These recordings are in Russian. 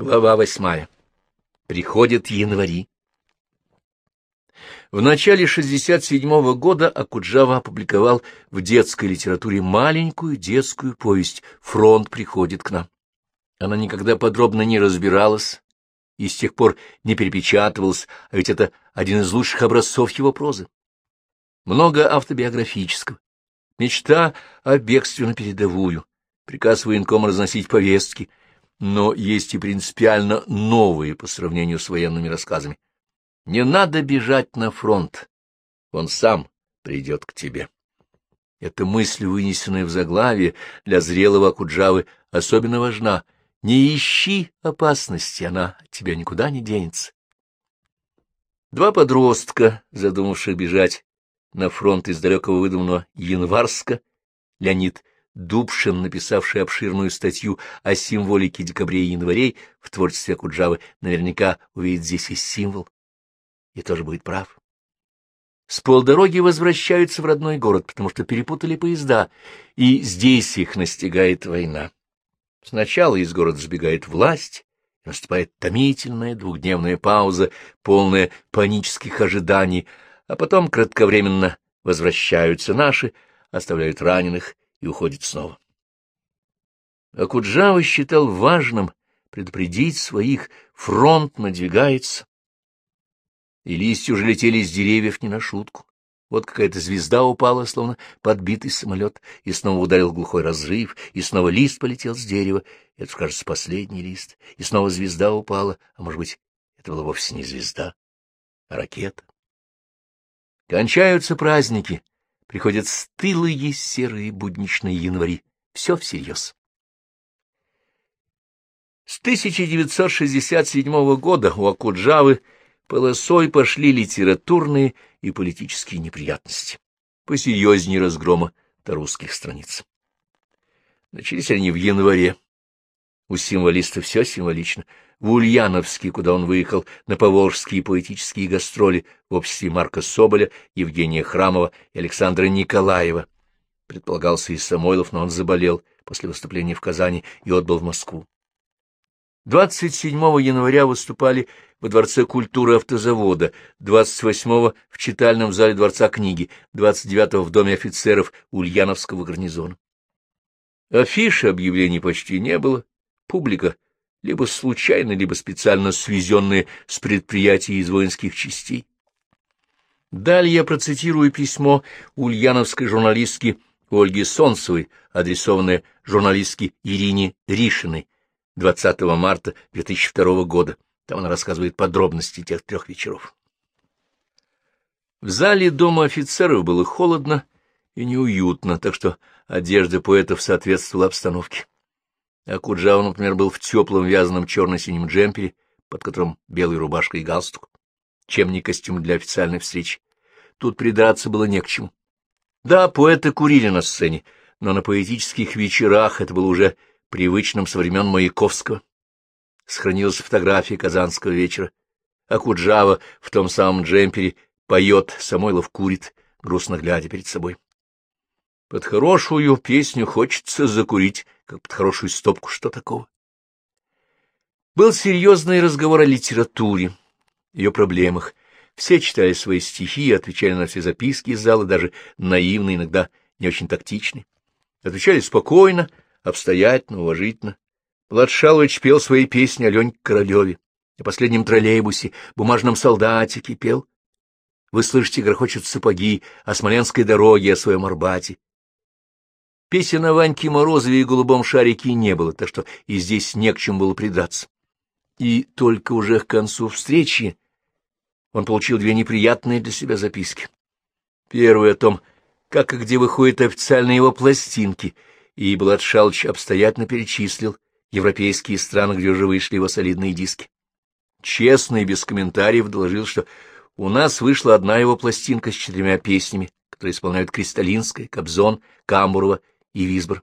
Глава восьмая. Приходят январи. В начале 67-го года Акуджава опубликовал в детской литературе маленькую детскую повесть «Фронт приходит к нам». Она никогда подробно не разбиралась и с тех пор не перепечатывалась, а ведь это один из лучших образцов его прозы. Много автобиографического. Мечта о бегстве на передовую, приказ военкома разносить повестки — но есть и принципиально новые по сравнению с военными рассказами. Не надо бежать на фронт, он сам придет к тебе. Эта мысль, вынесенная в заглавие, для зрелого Акуджавы особенно важна. Не ищи опасности, она от тебя никуда не денется. Два подростка, задумавших бежать на фронт из далекого выдуманного Январска, Леонид Дубшин, написавший обширную статью о символике декабря и январей в творчестве Куджавы, наверняка увидит здесь и символ, и тоже будет прав. С полдороги возвращаются в родной город, потому что перепутали поезда, и здесь их настигает война. Сначала из города сбегает власть, наступает томительная двухдневная пауза, полная панических ожиданий, а потом кратковременно возвращаются наши, оставляют раненых и уходит снова. Акуджава считал важным предупредить своих, фронт надвигается. И листья уже летели с деревьев не на шутку. Вот какая-то звезда упала, словно подбитый самолет, и снова ударил глухой разрыв, и снова лист полетел с дерева. Это, кажется, последний лист. И снова звезда упала, а, может быть, это была вовсе не звезда, а ракета. Кончаются праздники, приходят стылые серые будничные январи. Все всерьез. С 1967 года у Акуджавы полосой пошли литературные и политические неприятности, посерьезнее разгрома русских страниц. Начались они в январе. У символиста все символично в Ульяновске, куда он выехал на поволжские поэтические гастроли в обществе Марка Соболя, Евгения Храмова и Александра Николаева. Предполагался и Самойлов, но он заболел после выступления в Казани и отбыл в Москву. 27 января выступали во Дворце культуры автозавода, 28 в читальном зале Дворца книги, 29 в Доме офицеров Ульяновского гарнизона. Афиши объявлений почти не было, публика либо случайно, либо специально свезенные с предприятий из воинских частей. Далее я процитирую письмо ульяновской журналистки Ольги Солнцевой, адресованное журналистке Ирине Ришиной 20 марта 2002 года. Там она рассказывает подробности тех трех вечеров. В зале дома офицеров было холодно и неуютно, так что одежда поэтов соответствовала обстановке. А Куджава, например, был в теплом вязаном черно-синем джемпере, под которым белая рубашка и галстук. Чем не костюм для официальной встречи. Тут придраться было не к чему. Да, поэты курили на сцене, но на поэтических вечерах это было уже привычным со времен Маяковского. Сохранилась фотография казанского вечера. А Куджава в том самом джемпере поет, Самойлов курит, грустно глядя перед собой. Под хорошую песню хочется закурить, как под хорошую стопку, что такого? Был серьезный разговор о литературе, ее проблемах. Все читали свои стихи, отвечали на все записки из зала, даже наивно, иногда не очень тактичны. Отвечали спокойно, обстоятельно, уважительно. Влад Шалович пел свои песни о Леньке Королеве, о последнем троллейбусе, бумажном солдатике пел. Вы слышите, грохочут сапоги о Смоленской дороге, о своем Арбате. Песен о Ваньке Морозове и голубом шарике не было, так что и здесь не к чему было придраться. И только уже к концу встречи он получил две неприятные для себя записки. Первая о том, как и где выходят официальные его пластинки, и Блад Шалыч обстоятельно перечислил европейские страны, где уже вышли его солидные диски. Честно и без комментариев доложил, что у нас вышла одна его пластинка с четырьмя песнями, которые исполняют Кристалинская, Кобзон, Камбурова и Висбор.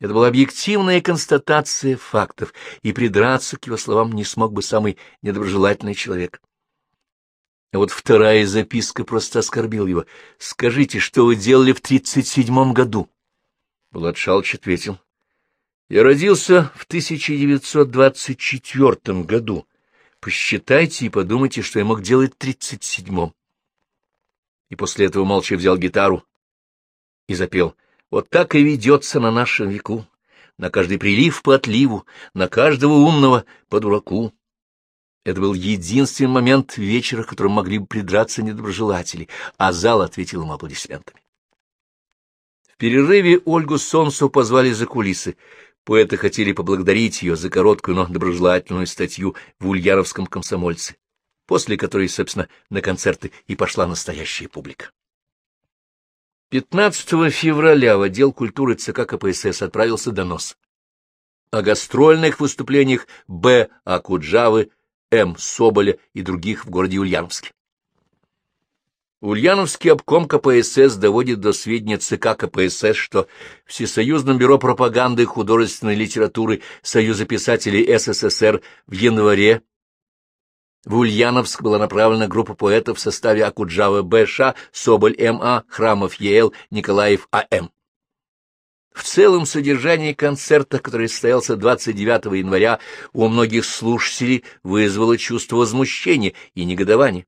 Это была объективная констатация фактов, и придраться к его словам не смог бы самый недоброжелательный человек. А вот вторая записка просто оскорбил его. «Скажите, что вы делали в тридцать седьмом году?» Булат Шалч ответил. Я родился в 1924 году. Посчитайте и подумайте, что я мог делать в 37-м. И после этого молча взял гитару и запел. Вот так и ведется на нашем веку, на каждый прилив по отливу, на каждого умного по дураку. Это был единственный момент вечера, к которому могли бы придраться недоброжелатели, а зал ответил им аплодисментами. В перерыве Ольгу Солнцу позвали за кулисы. Поэты хотели поблагодарить ее за короткую, но доброжелательную статью в Ульяновском комсомольце, после которой, собственно, на концерты и пошла настоящая публика. 15 февраля в отдел культуры ЦК КПСС отправился донос о гастрольных выступлениях Б. Акуджавы М. Соболя и других в городе Ульяновске. Ульяновский обком КПСС доводит до сведения ЦК КПСС, что Всесоюзном бюро пропаганды и художественной литературы Союза писателей СССР в январе в Ульяновск была направлена группа поэтов в составе Акуджава Б.Ш., Соболь М.А., Храмов Е.Л., Николаев А.М. В целом содержание концерта, который состоялся 29 января, у многих слушателей вызвало чувство возмущения и негодования,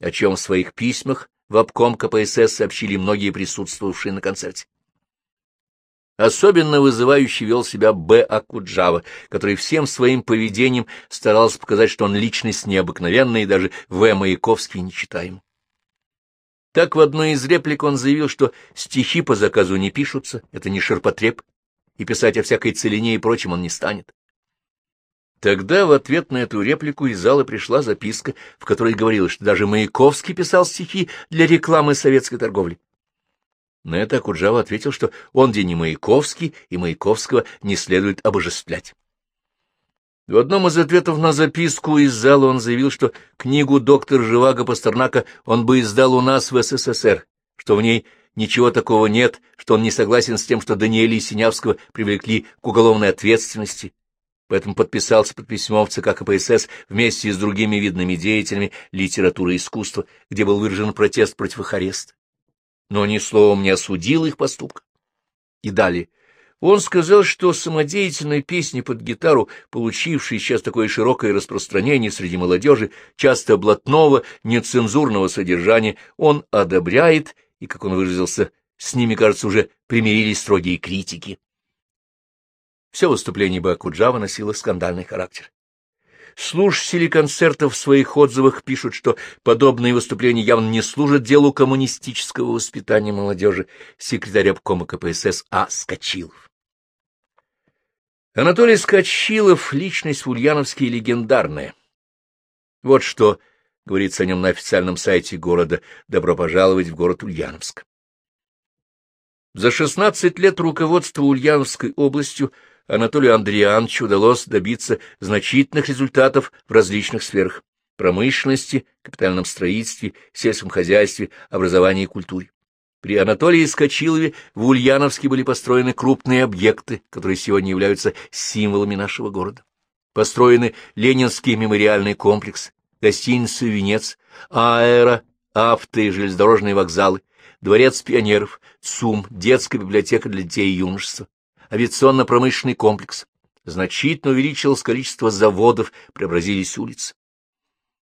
о чем в своих письмах в обком КПСС сообщили многие присутствовавшие на концерте. Особенно вызывающе вел себя Б. Акуджава, который всем своим поведением старался показать, что он личность необыкновенная и даже В. Маяковский нечитаем. Так в одной из реплик он заявил, что стихи по заказу не пишутся, это не ширпотреб, и писать о всякой целине и прочем он не станет. Тогда в ответ на эту реплику из зала пришла записка, в которой говорилось, что даже Маяковский писал стихи для рекламы советской торговли. На это Акуджава ответил, что он где не Маяковский, и Маяковского не следует обожествлять. В одном из ответов на записку из зала он заявил, что книгу доктор Живаго Пастернака он бы издал у нас в СССР, что в ней ничего такого нет, что он не согласен с тем, что Даниэля и Синявского привлекли к уголовной ответственности, поэтому подписался под письмом в ЦК КПСС вместе с другими видными деятелями литературы и искусства, где был выражен протест против их ареста. Но ни словом не осудил их поступка. И далее. Он сказал, что самодеятельные песни под гитару, получившие сейчас такое широкое распространение среди молодежи, часто блатного, нецензурного содержания, он одобряет, и, как он выразился, с ними, кажется, уже примирились строгие критики. Все выступление Бакуджава носило скандальный характер. Слушатели концертов в своих отзывах пишут, что подобные выступления явно не служат делу коммунистического воспитания молодежи, секретарь обкома КПСС А. Скочилов. Анатолий Скочилов — личность в Ульяновске легендарная. Вот что говорится о нем на официальном сайте города «Добро пожаловать в город Ульяновск». За 16 лет руководства Ульяновской областью Анатолию Андриановичу удалось добиться значительных результатов в различных сферах — промышленности, капитальном строительстве, сельском хозяйстве, образовании и культуре. При Анатолии Скочилове в Ульяновске были построены крупные объекты, которые сегодня являются символами нашего города. Построены Ленинский мемориальный комплекс, гостиница «Венец», аэро, авто и железнодорожные вокзалы, дворец пионеров, ЦУМ, детская библиотека для детей и юношества, авиационно-промышленный комплекс. Значительно увеличилось количество заводов, преобразились улицы.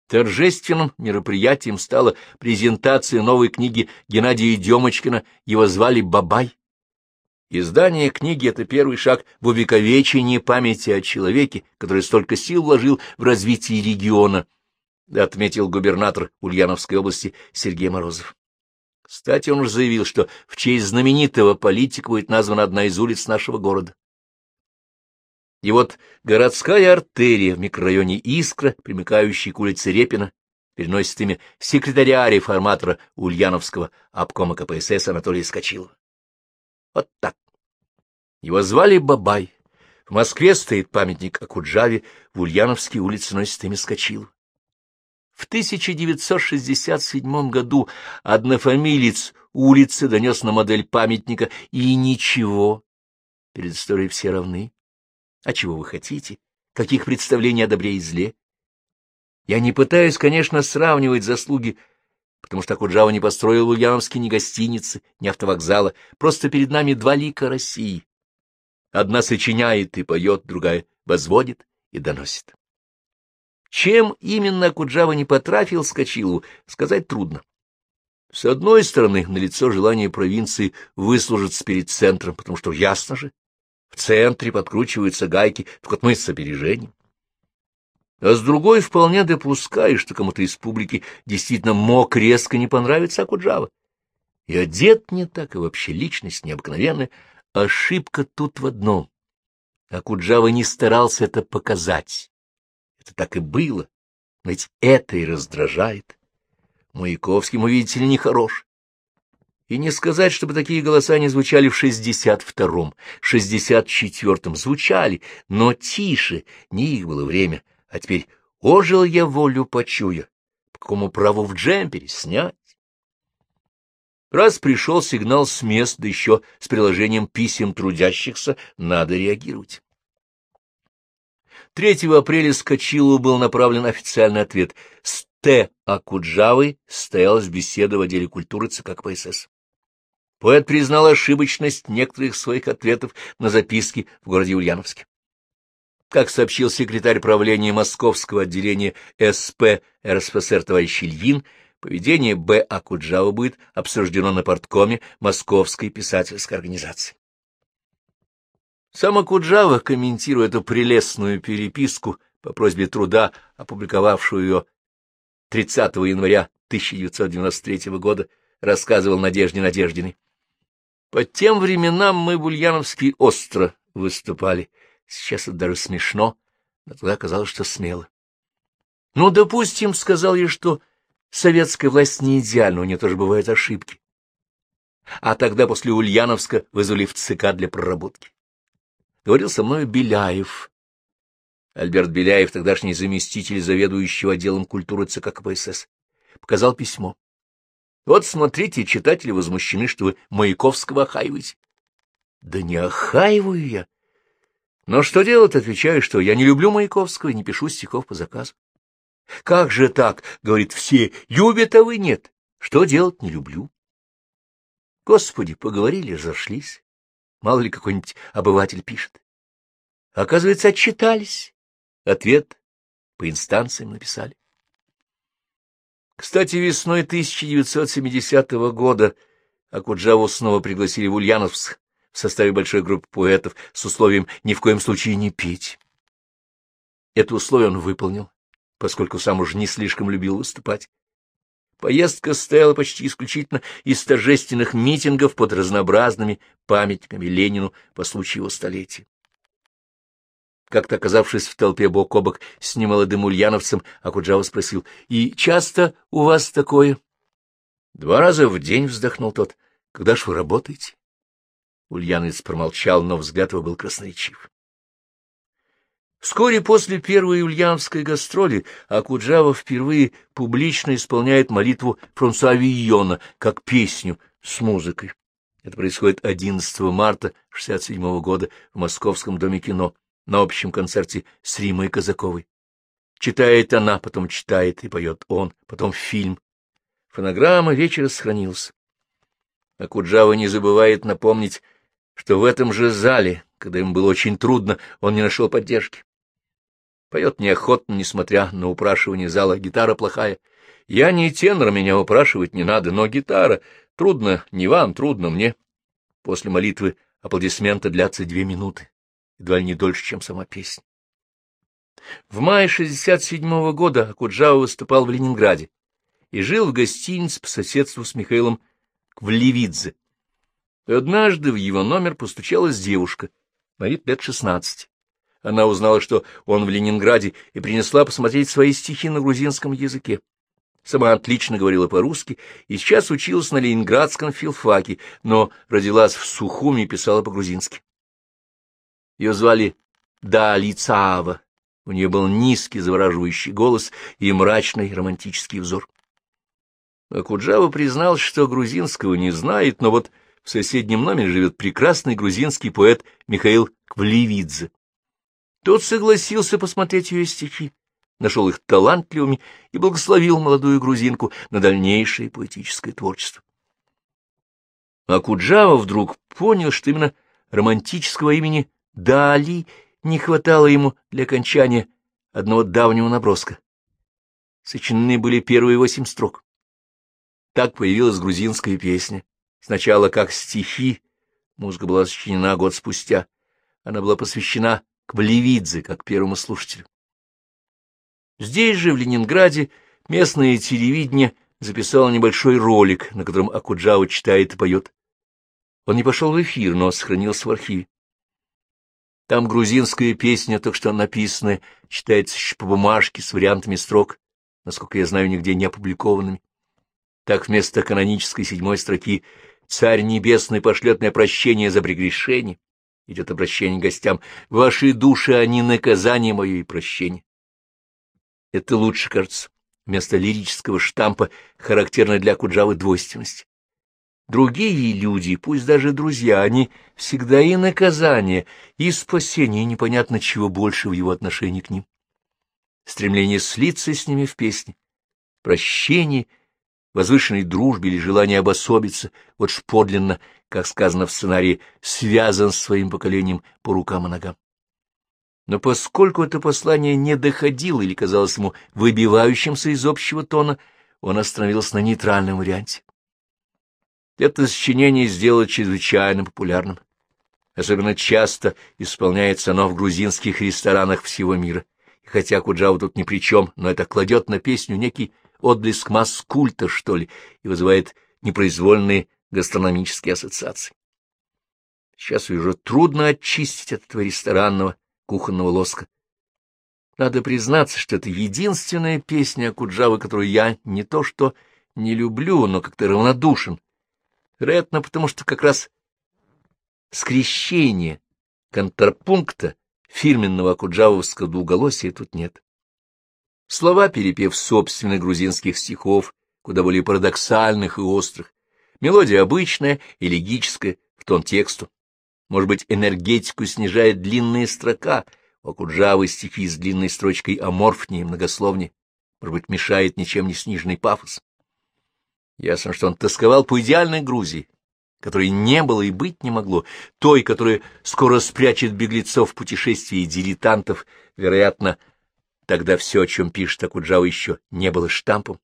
Торжественным мероприятием стала презентация новой книги Геннадия Демочкина, его звали Бабай. Издание книги — это первый шаг в увековечении памяти о человеке, который столько сил вложил в развитие региона, отметил губернатор Ульяновской области Сергей Морозов. Кстати, он уже заявил, что в честь знаменитого политика будет названа одна из улиц нашего города. И вот городская артерия в микрорайоне Искра, примыкающая к улице Репина, переносит имя секретаря-реформатора Ульяновского обкома КПСС Анатолия Скочилова. Вот так. Его звали Бабай. В Москве стоит памятник Акуджаве, в Ульяновске улице носит имя Скочилова. В 1967 году однофамилец улицы донес на модель памятника, и ничего. Перед историей все равны. А чего вы хотите? Каких представлений о добре и зле? Я не пытаюсь, конечно, сравнивать заслуги, потому что Акуджава не построил в Ульяновске ни гостиницы, ни автовокзала, просто перед нами два лика России. Одна сочиняет и поет, другая возводит и доносит. Чем именно Акуджава не потрафил Скочилу, сказать трудно. С одной стороны, налицо желание провинции выслужиться перед центром, потому что ясно же, в центре подкручиваются гайки, так вот мы с опережением. А с другой вполне допускаешь, что кому-то из публики действительно мог резко не понравиться Акуджава. И одет не так, и вообще личность необыкновенная. Ошибка тут в одном. Акуджава не старался это показать. Это так и было. Но ведь это и раздражает. Маяковский, мы, ли, нехорош. И не сказать, чтобы такие голоса не звучали в 62-м, 64-м. Звучали, но тише, не их было время. А теперь ожил я волю почуя. По какому праву в джемпере снять? Раз пришел сигнал с мест, да еще с приложением писем трудящихся, надо реагировать. 3 апреля Скочилу был направлен официальный ответ. С Т. Акуджавой состоялась беседа в отделе культуры ЦК КПСС. Поэт признал ошибочность некоторых своих ответов на записки в городе Ульяновске. Как сообщил секретарь правления Московского отделения СП РСФСР товарищ Ильин, поведение Б. Акуджава будет обсуждено на порткоме Московской писательской организации. Сам Акуджава, комментируя эту прелестную переписку по просьбе труда, опубликовавшую ее 30 января 1993 года, рассказывал Надежде Надеждиной. По тем временам мы в Ульяновске остро выступали, Сейчас это даже смешно, но тогда казалось, что смело. Ну, допустим, сказал я, что советская власть не идеальна, у нее тоже бывают ошибки. А тогда после Ульяновска вызвали в ЦК для проработки. Говорил со мной Беляев. Альберт Беляев, тогдашний заместитель заведующего отделом культуры ЦК КПСС, показал письмо. Вот смотрите, читатели возмущены, что вы Маяковского охаиваете. Да не охаиваю я. Но что делать, отвечаю, что я не люблю Маяковского и не пишу стихов по заказу. Как же так, говорит все, любят, а вы нет. Что делать, не люблю. Господи, поговорили, разошлись. Мало ли какой-нибудь обыватель пишет. Оказывается, отчитались. Ответ по инстанциям написали. Кстати, весной 1970 года Акуджаву снова пригласили в Ульяновск в составе большой группы поэтов с условием ни в коем случае не петь. Это условие он выполнил, поскольку сам уже не слишком любил выступать. Поездка состояла почти исключительно из торжественных митингов под разнообразными памятниками Ленину по случаю его столетия. Как-то оказавшись в толпе бок о бок с немолодым ульяновцем, Акуджава спросил, «И часто у вас такое?» «Два раза в день», — вздохнул тот. «Когда ж вы работаете?» Ульяновец промолчал, но взгляд его был красноречив. Вскоре после первой ульяновской гастроли Акуджава впервые публично исполняет молитву Франсуа Вийона как песню с музыкой. Это происходит 11 марта 1967 года в Московском доме кино на общем концерте с Римой Казаковой. Читает она, потом читает и поет он, потом фильм. Фонограмма вечера сохранилась. Акуджава не забывает напомнить что в этом же зале, когда ему было очень трудно, он не нашел поддержки. Поет неохотно, несмотря на упрашивание зала, гитара плохая. Я не тенор, меня упрашивать не надо, но гитара. Трудно не вам, трудно мне. После молитвы аплодисменты длятся две минуты, едва ли не дольше, чем сама песня. В мае 67-го года Акуджава выступал в Ленинграде и жил в гостинице по соседству с Михаилом Квлевидзе, Однажды в его номер постучалась девушка, на вид лет шестнадцати. Она узнала, что он в Ленинграде, и принесла посмотреть свои стихи на грузинском языке. Сама отлично говорила по-русски и сейчас училась на ленинградском филфаке, но родилась в Сухуми и писала по-грузински. Ее звали Далицаава. У нее был низкий, завораживающий голос и мрачный романтический взор. Акуджава признал, что грузинского не знает, но вот в соседнем номере живет прекрасный грузинский поэт Михаил Квлевидзе. Тот согласился посмотреть ее стихи, нашел их талантливыми и благословил молодую грузинку на дальнейшее поэтическое творчество. А Куджава вдруг понял, что именно романтического имени Дали не хватало ему для окончания одного давнего наброска. Сочинены были первые восемь строк. Так появилась грузинская песня. Сначала как стихи, музыка была сочинена год спустя. Она была посвящена Квалевидзе, как первому слушателю. Здесь же, в Ленинграде, местное телевидение записало небольшой ролик, на котором Акуджава читает и поет. Он не пошел в эфир, но сохранился в архиве. Там грузинская песня, только что написанная, читается еще по бумажке с вариантами строк, насколько я знаю, нигде не опубликованными. Так вместо канонической седьмой строки «Царь Небесный пошлет мне прощение за прегрешение» идет обращение к гостям «Ваши души, они наказание мое и прощение». Это лучше, кажется, вместо лирического штампа, характерной для Куджавы двойственности. Другие люди, пусть даже друзья, они всегда и наказание, и спасение, и непонятно чего больше в его отношении к ним. Стремление слиться с ними в песне, прощение, возвышенной дружбе или желание обособиться, вот ж подлинно, как сказано в сценарии, связан с своим поколением по рукам и ногам. Но поскольку это послание не доходило или казалось ему выбивающимся из общего тона, он остановился на нейтральном варианте. Это сочинение сделало чрезвычайно популярным. Особенно часто исполняется оно в грузинских ресторанах всего мира. И хотя Куджава тут ни при чем, но это кладет на песню некий отблеск масс-культа, что ли, и вызывает непроизвольные гастрономические ассоциации. Сейчас уже трудно очистить от этого ресторанного кухонного лоска. Надо признаться, что это единственная песня Акуджавы, которую я не то что не люблю, но как-то равнодушен. Вероятно, потому что как раз скрещение контрапункта фирменного акуджавовского двуголосия тут нет. Слова перепев собственных грузинских стихов, куда более парадоксальных и острых, мелодия обычная, элегическая, в тон тексту. Может быть, энергетику снижает длинная строка, у Акуджавы стихи с длинной строчкой аморфнее, многословнее, может быть, мешает ничем не сниженный пафос. Ясно, что он тосковал по идеальной Грузии, которой не было и быть не могло, той, которая скоро спрячет беглецов в путешествии дилетантов, вероятно, тогда все, о чем пишет Акуджава, еще не было штампом.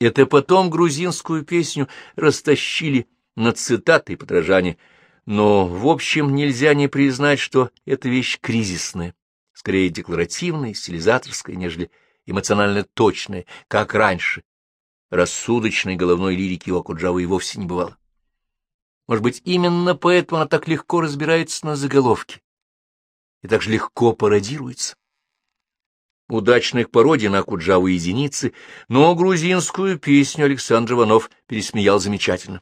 Это потом грузинскую песню растащили на цитаты и подражания, но, в общем, нельзя не признать, что эта вещь кризисная, скорее декларативная, стилизаторская, нежели эмоционально точная, как раньше. Рассудочной головной лирики у Акуджавы и вовсе не бывало. Может быть, именно поэтому она так легко разбирается на заголовке и так же легко пародируется. Удачных пародий на Акуджаву единицы, но грузинскую песню Александр Иванов пересмеял замечательно.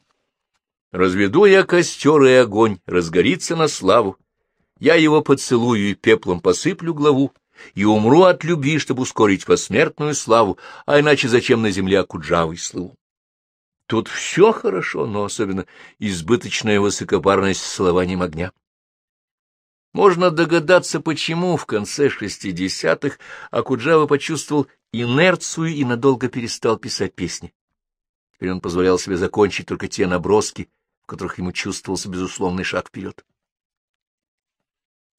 Разведу я костер и огонь, разгорится на славу. Я его поцелую и пеплом посыплю главу, и умру от любви, чтобы ускорить посмертную славу, а иначе зачем на земле Акуджавой слыву? Тут все хорошо, но особенно избыточная высокопарность с целованием огня. Можно догадаться, почему в конце шестидесятых Акуджава почувствовал инерцию и надолго перестал писать песни. Теперь он позволял себе закончить только те наброски, в которых ему чувствовался безусловный шаг вперед.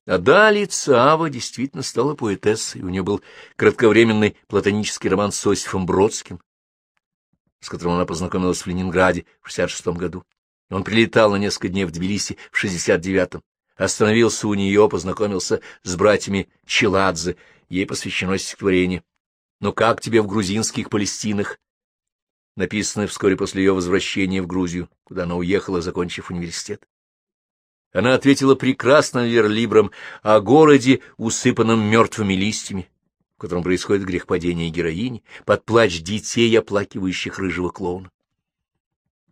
А далее Цава действительно стала поэтессой, у нее был кратковременный платонический роман с Осифом Бродским, с которым она познакомилась в Ленинграде в 66 году. Он прилетал на несколько дней в Тбилиси в 69-м, остановился у нее, познакомился с братьями Челадзе, ей посвящено стихотворение. «Ну как тебе в грузинских Палестинах?» написанное вскоре после ее возвращения в Грузию, куда она уехала, закончив университет. Она ответила прекрасным верлибром о городе, усыпанном мертвыми листьями, в котором происходит грехпадение героини, под плач детей, оплакивающих рыжего клоуна.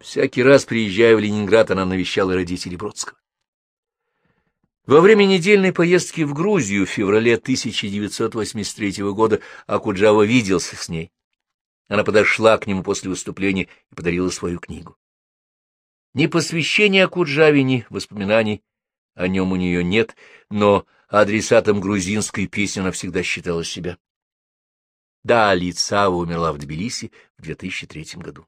Всякий раз, приезжая в Ленинград, она навещала родителей Бродского. Во время недельной поездки в Грузию в феврале 1983 года Акуджава виделся с ней. Она подошла к нему после выступления и подарила свою книгу. Ни посвящения Акуджаве, ни воспоминаний о нем у нее нет, но адресатом грузинской песни она всегда считала себя. Да, Лицава умерла в Тбилиси в 2003 году.